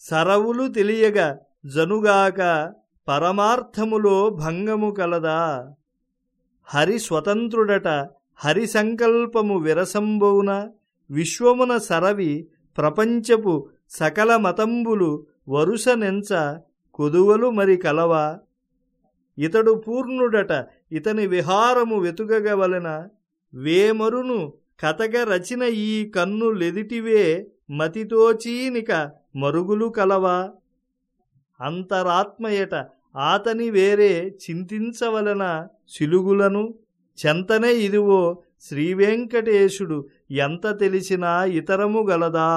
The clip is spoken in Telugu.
సరవులు తెలియగ జనుగాక పరమార్థములో భంగము కలదా? హరి స్వతంత్రుడట హరి సంకల్పము విరసంబౌన విశ్వమున సరవి ప్రపంచపు సకల మతంబులు వరుస నెంచ కొదువలు మరి కలవా? ఇతడు పూర్ణుడట ఇతని విహారము వెతుకగవలన? వేమరును కథగ రచిన ఈ కన్ను లెదిటివే మతితోచీనిక మరుగులు కలవా? అంతరాత్మయట ఆతని వేరే చింతించవలన సిలుగులను చెంతనే ఇదివో శ్రీవెంకటేశుడు ఎంత తెలిసినా ఇతరము గలదా?